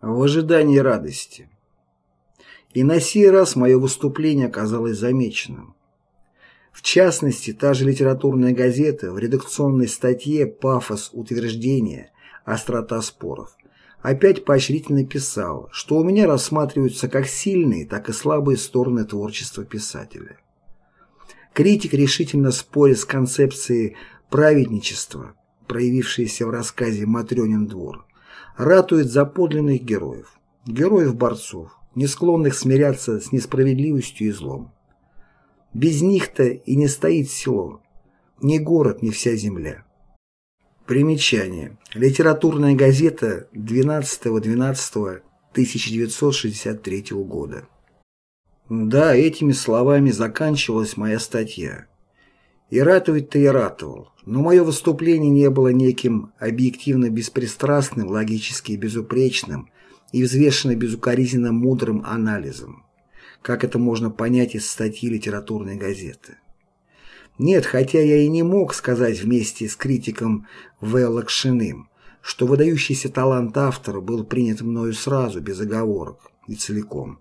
В ожидании радости. И на сей раз мое выступление оказалось замеченным. В частности, та же литературная газета в редакционной статье «Пафос утверждения. Острота споров» опять поощрительно писал, что у меня рассматриваются как сильные, так и слабые стороны творчества писателя. Критик решительно спорит с концепцией праведничества, проявившейся в рассказе «Матрёнин двор», ратует за подлинных героев, героев-борцов, не склонных смиряться с несправедливостью и злом. Без них-то и не стоит село, ни город, ни вся земля. Примечание. Литературная газета 12.12.1963 года. Да, этими словами заканчивалась моя статья. И ратовать-то я ратовал, но мое выступление не было неким объективно беспристрастным, логически безупречным и взвешенно безукоризненно мудрым анализом, как это можно понять из статьи литературной газеты. Нет, хотя я и не мог сказать вместе с критиком В. Лакшиным, что выдающийся талант автора был принят мною сразу, без оговорок и целиком.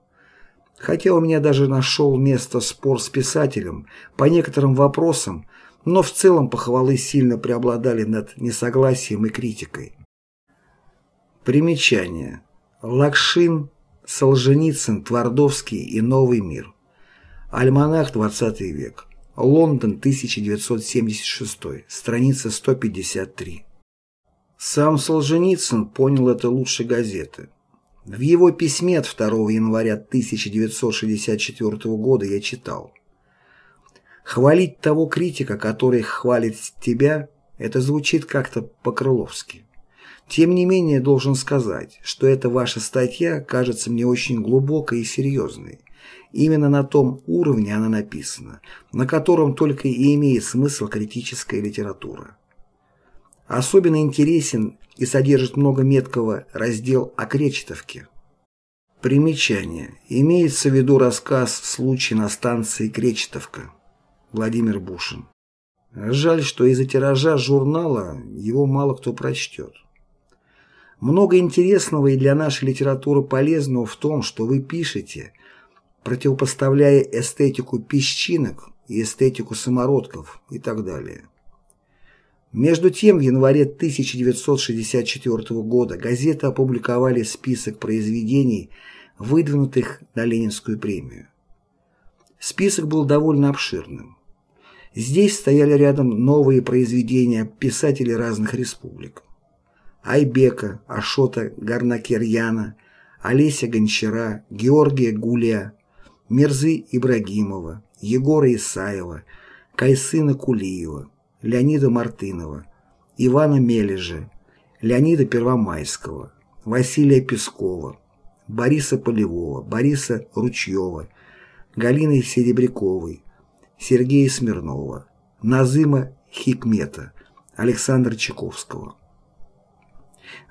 Хотя у меня даже нашел место спор с писателем по некоторым вопросам, но в целом похвалы сильно преобладали над несогласием и критикой. Примечание. Лакшин, Солженицын, Твардовский и Новый мир. Альманах XX век. Лондон, 1976, страница 153. Сам Солженицын понял это лучше газеты. В его письме от 2 января 1964 года я читал «Хвалить того критика, который хвалит тебя, это звучит как-то по-крыловски. Тем не менее, должен сказать, что эта ваша статья кажется мне очень глубокой и серьезной, Именно на том уровне она написана, на котором только и имеет смысл критическая литература. Особенно интересен и содержит много меткого раздел о Кречетовке. Примечание. Имеется в виду рассказ «Случай на станции Кречетовка». Владимир Бушин. Жаль, что из-за тиража журнала его мало кто прочтет. Много интересного и для нашей литературы полезного в том, что вы пишете – противопоставляя эстетику песчинок и эстетику самородков и так далее. Между тем, в январе 1964 года газеты опубликовали список произведений, выдвинутых на Ленинскую премию. Список был довольно обширным. Здесь стояли рядом новые произведения писателей разных республик. Айбека, Ашота Гарнакерьяна, Олеся Гончара, Георгия Гуля, Мерзы Ибрагимова, Егора Исаева, Кайсына Кулиева, Леонида Мартынова, Ивана Мележа, Леонида Первомайского, Василия Пескова, Бориса Полевого, Бориса Ручьева, Галины Серебряковой, Сергея Смирнова, Назыма Хикмета, Александра Чайковского.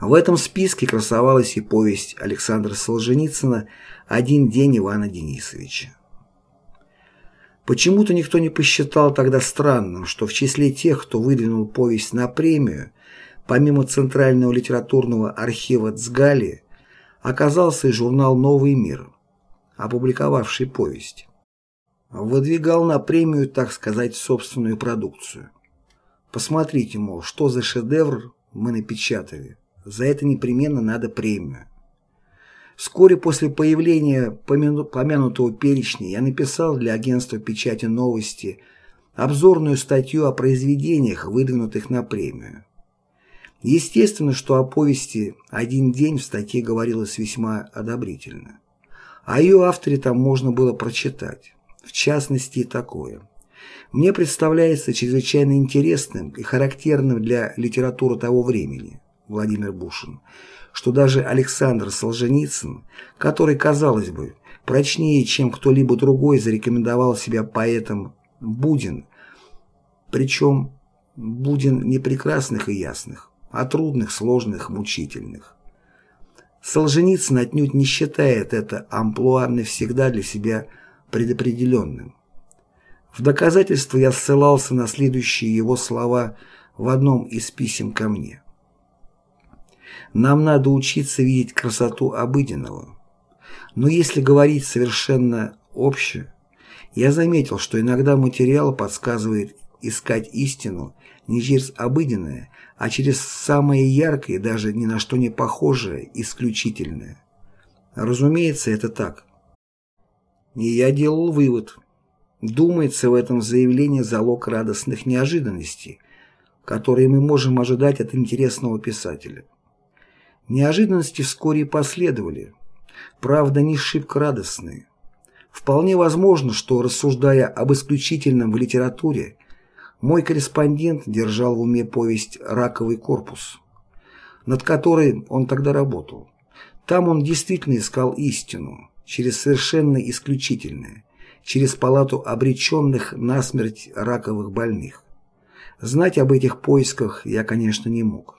В этом списке красовалась и повесть Александра Солженицына «Один день Ивана Денисовича». Почему-то никто не посчитал тогда странным, что в числе тех, кто выдвинул повесть на премию, помимо Центрального литературного архива ЦГАЛИ, оказался и журнал «Новый мир», опубликовавший повесть. Выдвигал на премию, так сказать, собственную продукцию. Посмотрите, мол, что за шедевр мы напечатали. За это непременно надо премию. Вскоре после появления помянутого перечня я написал для агентства печати «Новости» обзорную статью о произведениях, выдвинутых на премию. Естественно, что о повести «Один день» в статье говорилось весьма одобрительно. О ее авторе там можно было прочитать. В частности, такое. Мне представляется чрезвычайно интересным и характерным для литературы того времени – Владимир Бушин, что даже Александр Солженицын, который, казалось бы, прочнее, чем кто-либо другой, зарекомендовал себя поэтом Будин, причем Будин не прекрасных и ясных, а трудных, сложных, мучительных. Солженицын отнюдь не считает это амплуа навсегда для себя предопределенным. В доказательство я ссылался на следующие его слова в одном из писем ко мне. Нам надо учиться видеть красоту обыденного. Но если говорить совершенно обще, я заметил, что иногда материал подсказывает искать истину не через обыденное, а через самое яркое, даже ни на что не похожее, исключительное. Разумеется, это так. И я делал вывод. Думается, в этом заявлении залог радостных неожиданностей, которые мы можем ожидать от интересного писателя. Неожиданности вскоре последовали. Правда, не шибко радостные. Вполне возможно, что, рассуждая об исключительном в литературе, мой корреспондент держал в уме повесть «Раковый корпус», над которой он тогда работал. Там он действительно искал истину, через совершенно исключительное, через палату обреченных на смерть раковых больных. Знать об этих поисках я, конечно, не мог.